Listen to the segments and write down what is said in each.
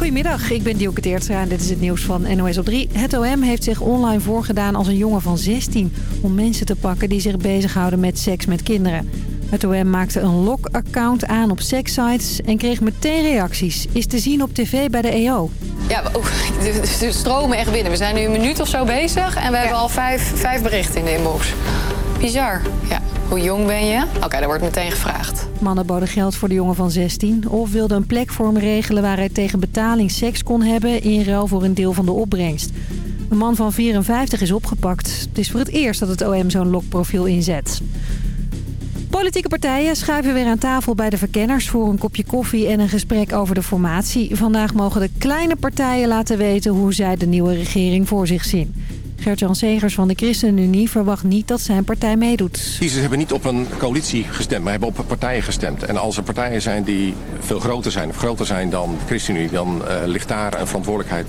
Goedemiddag, ik ben Dielke Teertstra en dit is het nieuws van NOS op 3. Het OM heeft zich online voorgedaan als een jongen van 16... om mensen te pakken die zich bezighouden met seks met kinderen. Het OM maakte een log-account aan op sekssites en kreeg meteen reacties. Is te zien op tv bij de EO. Ja, de stromen echt binnen. We zijn nu een minuut of zo bezig en we hebben al vijf, vijf berichten in de inbox. Bizar. Ja. Hoe jong ben je? Oké, okay, daar wordt meteen gevraagd. Mannen boden geld voor de jongen van 16 of wilden een plek voor regelen waar hij tegen betaling seks kon hebben in ruil voor een deel van de opbrengst. Een man van 54 is opgepakt. Het is voor het eerst dat het OM zo'n lokprofiel inzet. Politieke partijen schuiven weer aan tafel bij de verkenners voor een kopje koffie en een gesprek over de formatie. Vandaag mogen de kleine partijen laten weten hoe zij de nieuwe regering voor zich zien. Gert-Jan Segers van de ChristenUnie verwacht niet dat zijn partij meedoet. Kiezers hebben niet op een coalitie gestemd, maar hebben op partijen gestemd. En als er partijen zijn die veel groter zijn of groter zijn dan de ChristenUnie... dan uh, ligt daar een verantwoordelijkheid.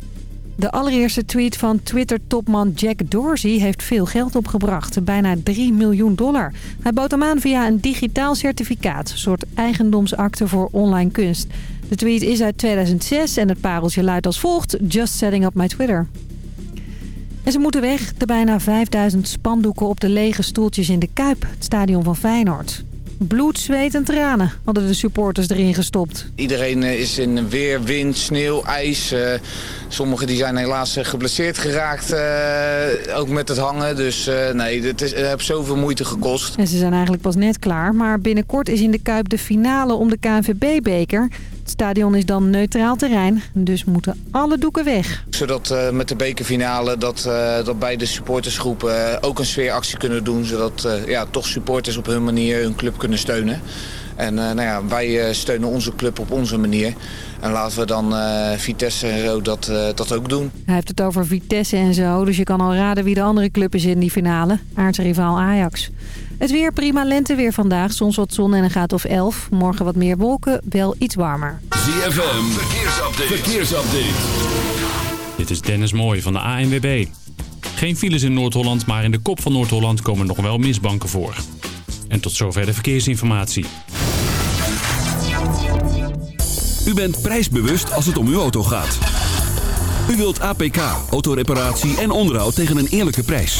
De allereerste tweet van Twitter-topman Jack Dorsey heeft veel geld opgebracht. Bijna 3 miljoen dollar. Hij bood hem aan via een digitaal certificaat. Een soort eigendomsakte voor online kunst. De tweet is uit 2006 en het pareltje luidt als volgt. Just setting up my Twitter. En ze moeten weg, de bijna 5000 spandoeken op de lege stoeltjes in de Kuip, het stadion van Feyenoord. Bloed, zweet en tranen hadden de supporters erin gestopt. Iedereen eh, is in weer, wind, sneeuw, ijs. Uh, sommigen die zijn helaas eh, geblesseerd geraakt, uh, ook met het hangen. Dus uh, nee, het, is, het heeft zoveel moeite gekost. En ze zijn eigenlijk pas net klaar. Maar binnenkort is in de Kuip de finale om de KNVB-beker. Het stadion is dan neutraal terrein, dus moeten alle doeken weg. Zodat uh, met de bekerfinale dat, uh, dat beide supportersgroepen uh, ook een sfeeractie kunnen doen. Zodat ja, toch supporters op hun manier hun club kunnen steunen. En nou ja, wij steunen onze club op onze manier. En laten we dan Vitesse en zo dat, dat ook doen. Hij heeft het over Vitesse en zo, dus je kan al raden wie de andere club is in die finale. Aardse rivaal Ajax. Het weer prima lenteweer vandaag. Soms wat zon en een graad of 11. Morgen wat meer wolken, wel iets warmer. ZFM, verkeersupdate. verkeersupdate. Dit is Dennis Mooij van de ANWB. Geen files in Noord-Holland, maar in de kop van Noord-Holland komen nog wel misbanken voor. En tot zover de verkeersinformatie. U bent prijsbewust als het om uw auto gaat. U wilt APK, autoreparatie en onderhoud tegen een eerlijke prijs.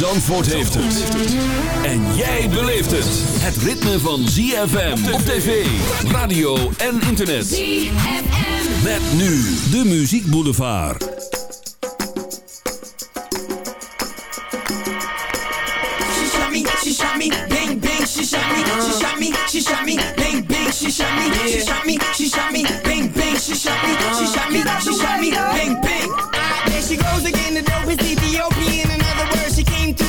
Zandvoort heeft het. En jij beleeft het. Het ritme van ZFM op tv, radio en internet. ZFM. Met nu de Muziek Boulevard. She shot me, she shot me, bang bang, she shot me, she shot me, she shot me, bang bang, she shot me, she shot me, she shot me, bang bang, she shot me, she shot me, she shot me, bang bang. There she goes again, the dope is Ethiopian.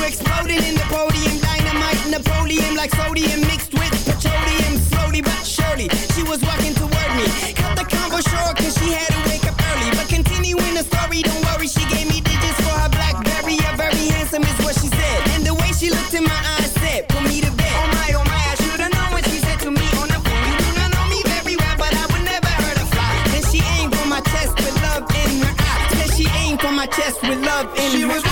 Exploding in the podium, dynamite Napoleon like sodium mixed with petroleum. Slowly but surely, she was walking toward me. Cut the combo short cause she had to wake up early. But continuing the story, don't worry, she gave me digits for her Blackberry. A very handsome is what she said. And the way she looked in my eyes said, put me to bed. Oh my, oh my, I should've known what she said to me on the phone. You do not know me very well, but I would never hurt a fly. Then she aimed for my chest with love in her eye. Then she aimed for my chest with love in she her eye.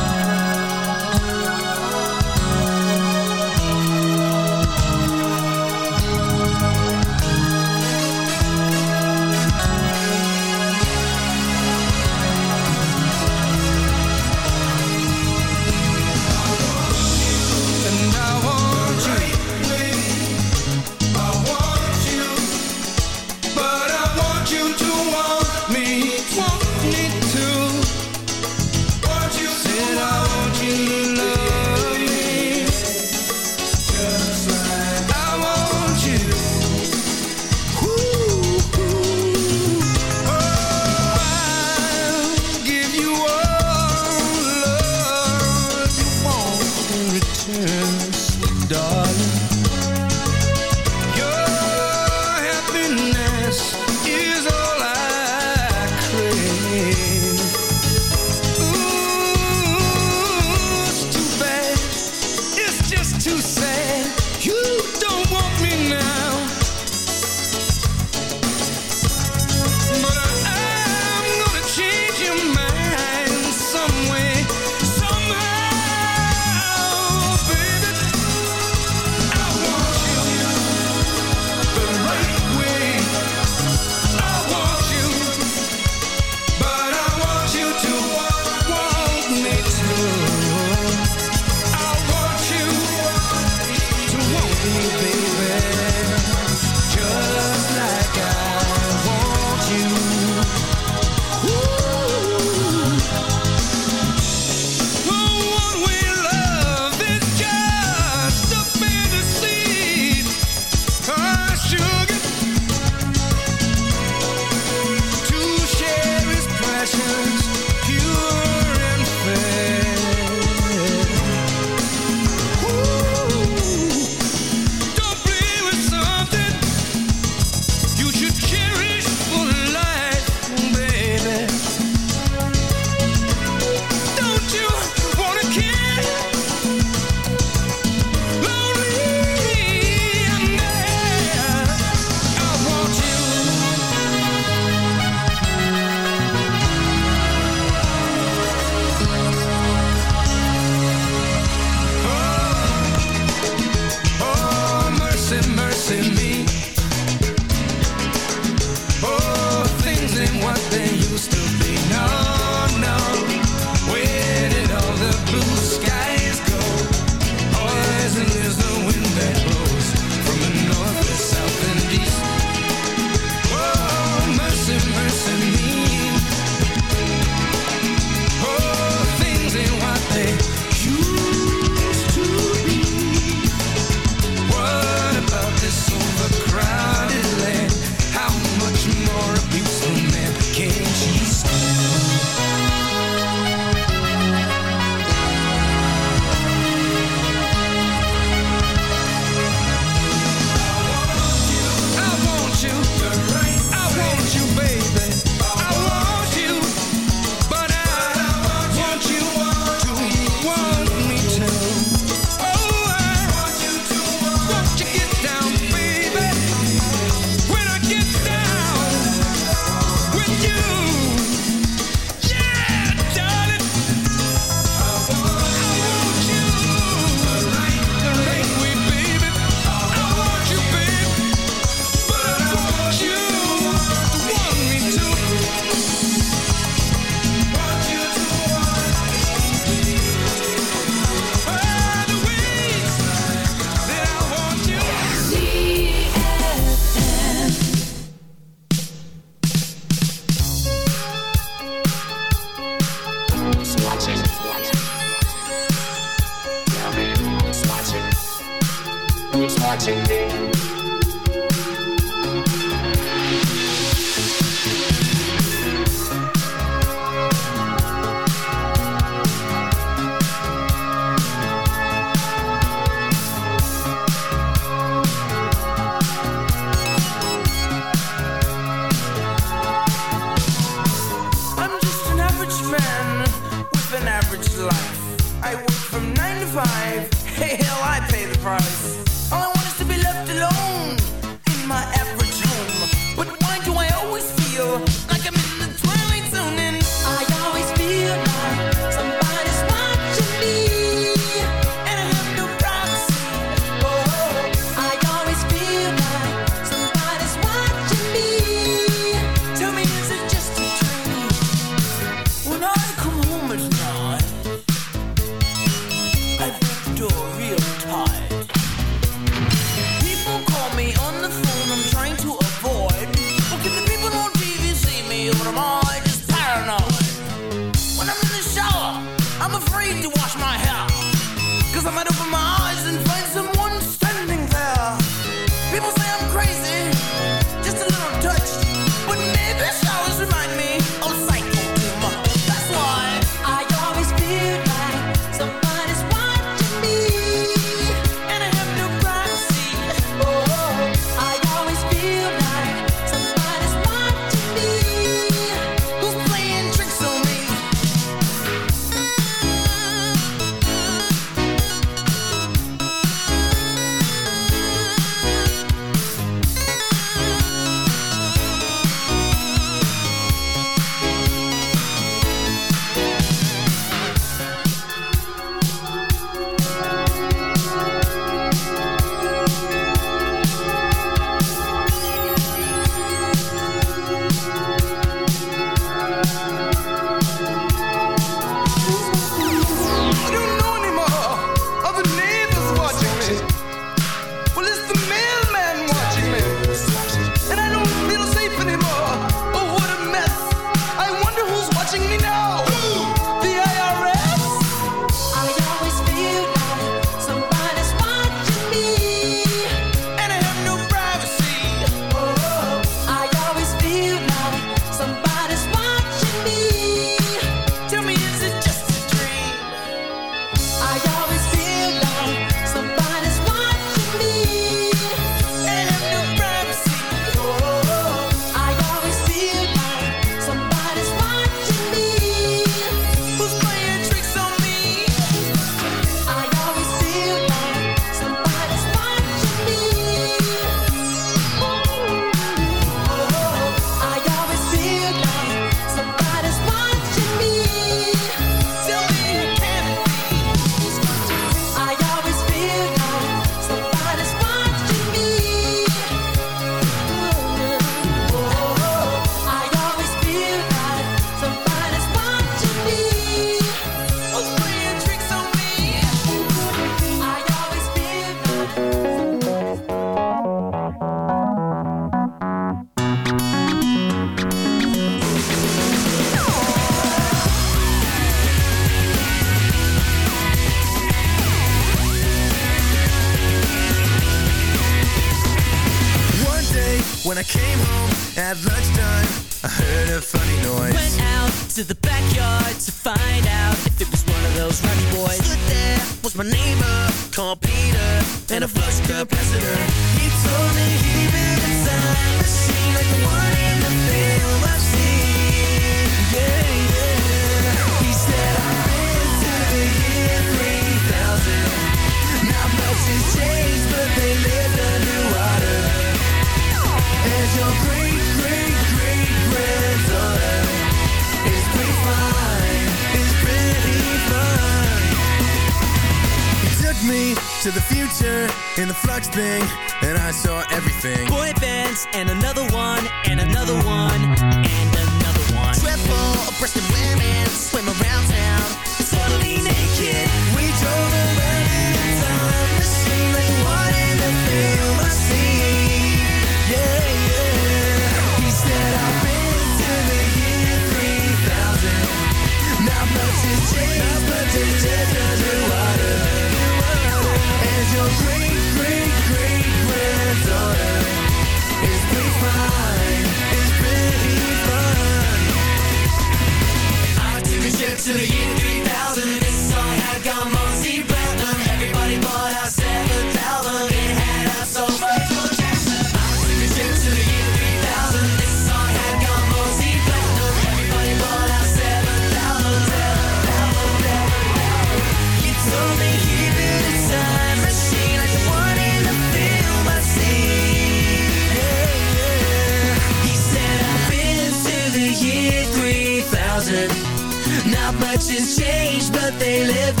they live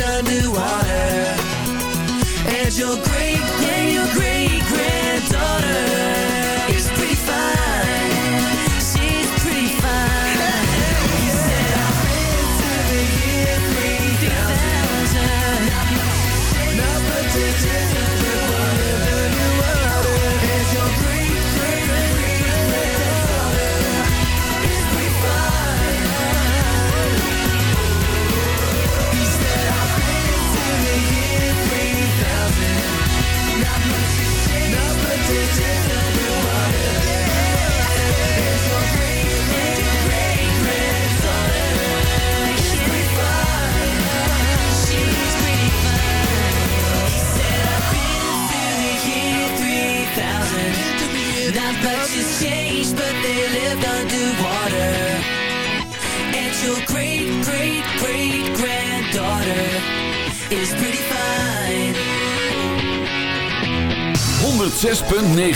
daughter. And your great, great, great granddaughter Is pretty fine. 106.9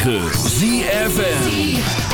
ZFN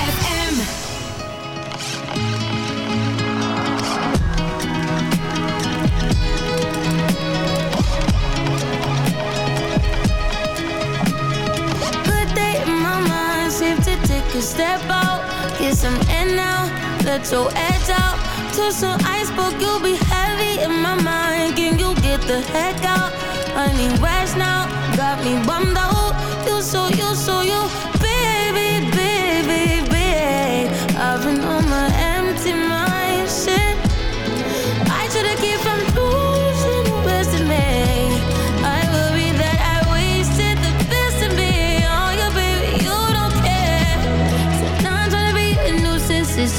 step out, guess I'm in now Let your edge out. Touch some iceberg, you'll be heavy in my mind. Can you get the heck out? I need rest now. Got me bummed out. You so you so you, baby, baby, baby. I've been on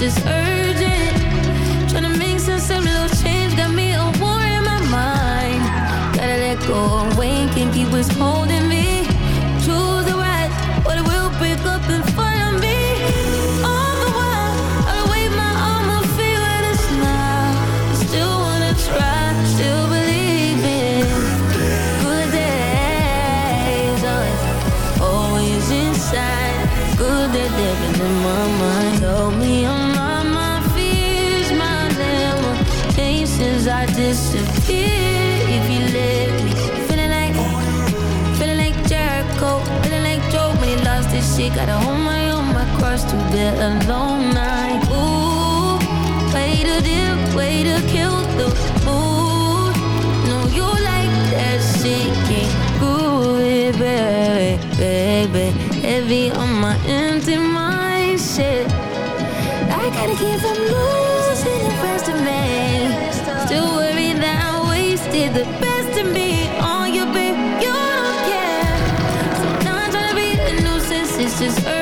is urgent. Trying to make some simple change got me a war in my mind. Gotta let go, wait, think he was holding. Gotta hold my own, my cross to the alone night. Ooh, way to dip, way to kill the food. No, you like that shit, can't it, baby, baby. heavy on my empty mind, shit. I gotta keep it moving. just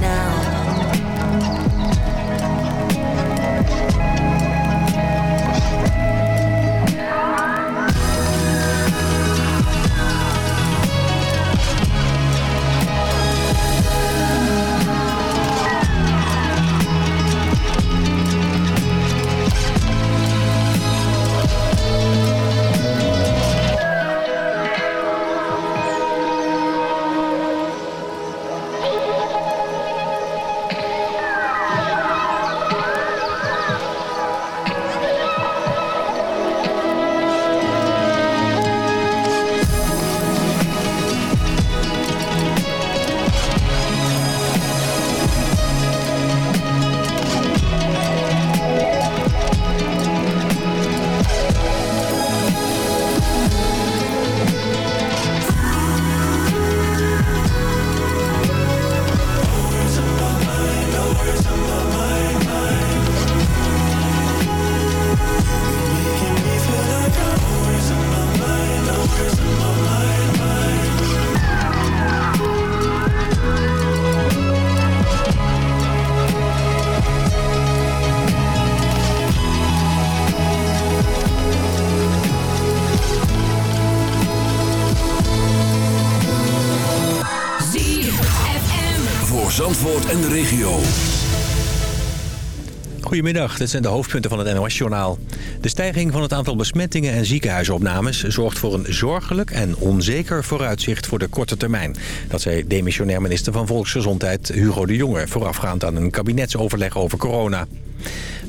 Goedemiddag, dit zijn de hoofdpunten van het NOS-journaal. De stijging van het aantal besmettingen en ziekenhuisopnames... zorgt voor een zorgelijk en onzeker vooruitzicht voor de korte termijn. Dat zei demissionair minister van Volksgezondheid Hugo de Jonge... voorafgaand aan een kabinetsoverleg over corona.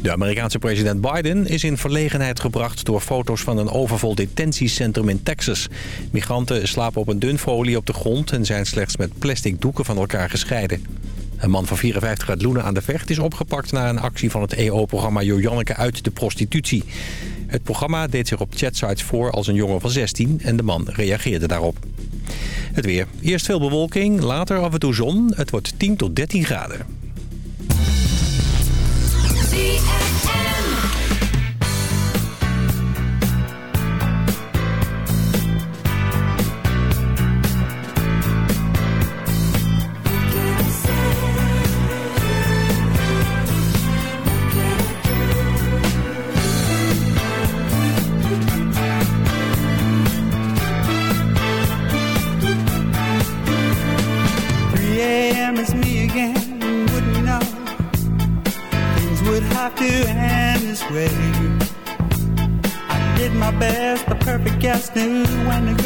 De Amerikaanse president Biden is in verlegenheid gebracht... door foto's van een overvol detentiecentrum in Texas. Migranten slapen op een dun folie op de grond... en zijn slechts met plastic doeken van elkaar gescheiden. Een man van 54 uit Loenen aan de Vecht is opgepakt... na een actie van het EO-programma Jojanneke uit de prostitutie. Het programma deed zich op chatsites voor als een jongen van 16... en de man reageerde daarop. Het weer. Eerst veel bewolking, later af en toe zon. Het wordt 10 tot 13 graden.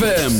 ZFM.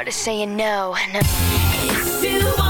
hard saying no. no.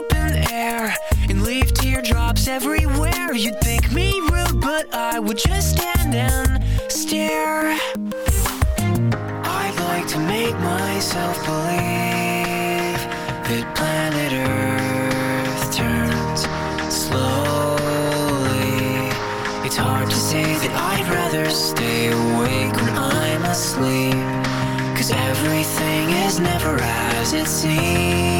open air and leave teardrops everywhere. You'd think me rude, but I would just stand and stare. I'd like to make myself believe that planet Earth turns slowly. It's hard to say that I'd rather stay awake when I'm asleep. Cause everything is never as it seems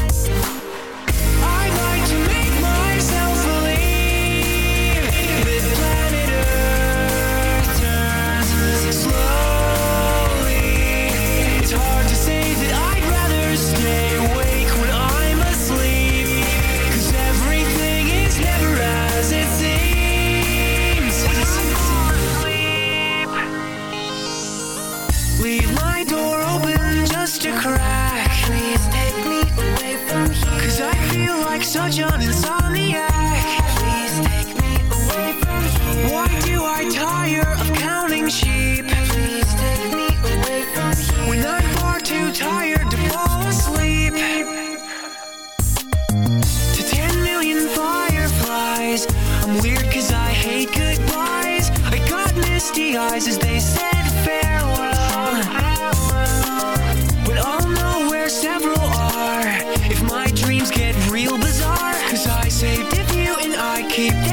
touch on inside. keep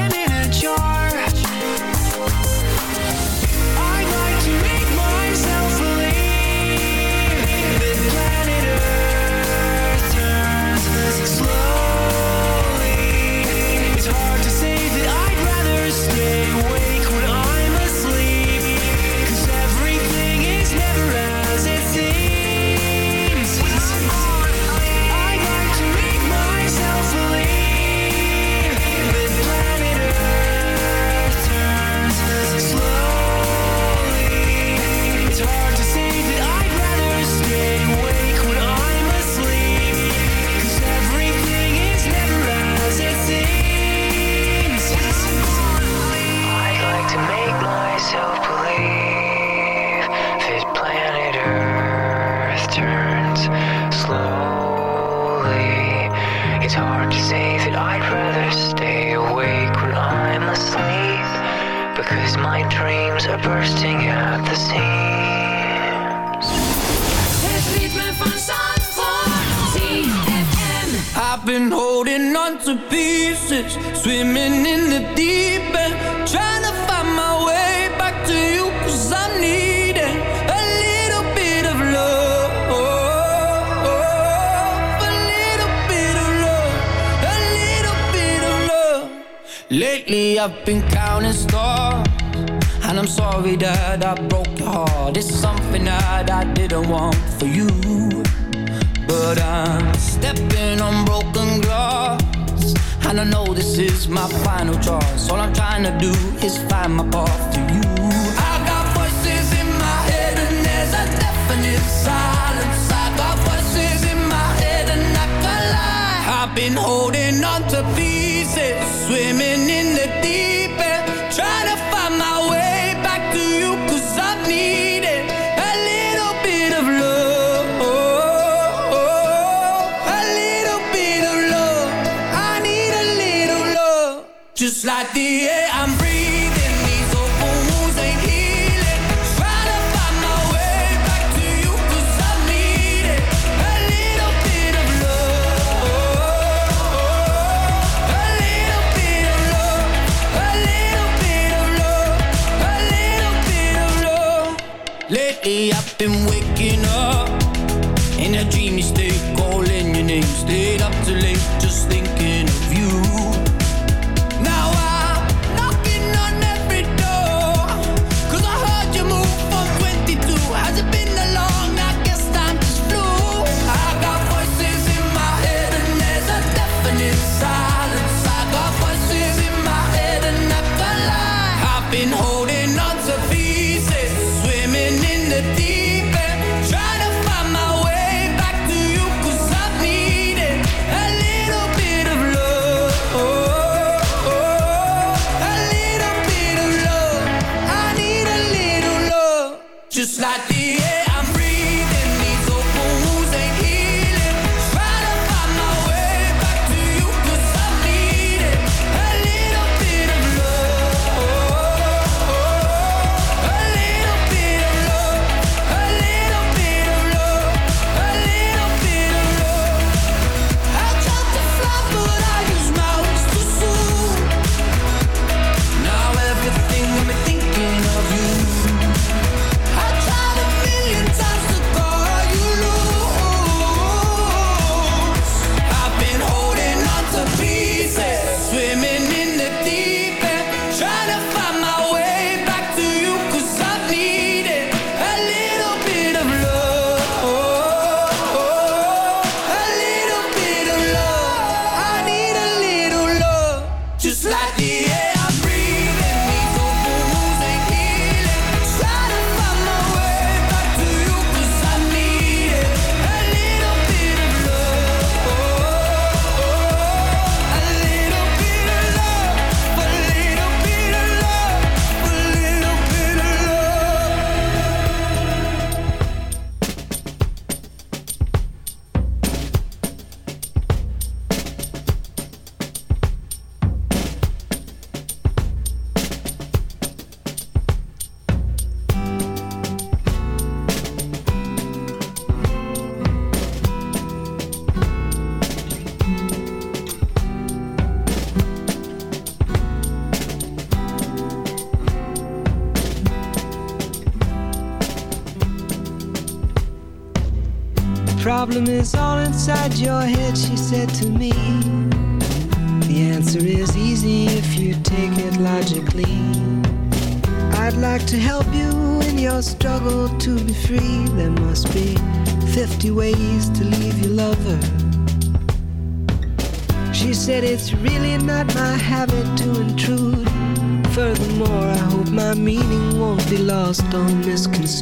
cents.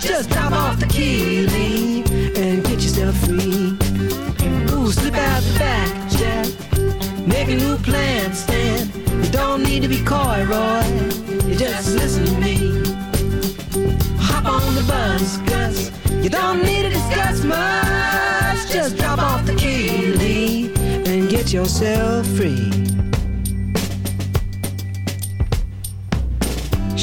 Just drop off the keeling and get yourself free. Ooh, slip out the back, Jack. Make a new plan, Stan. You don't need to be coy, Roy. You just listen to me. Hop on the bus, Gus. You don't need to discuss much. Just drop off the keeling and get yourself free.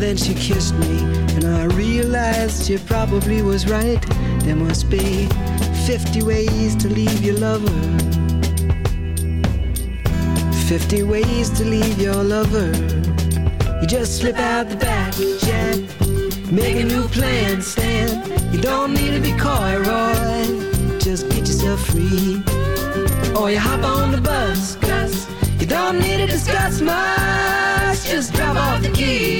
Then she kissed me, and I realized she probably was right. There must be 50 ways to leave your lover. 50 ways to leave your lover. You just slip out the back, Jack. Make a new plan, Stan. You don't need to be coy, Roy. Just get yourself free. Or you hop on the bus. You don't need to discuss much. Just drop off the key,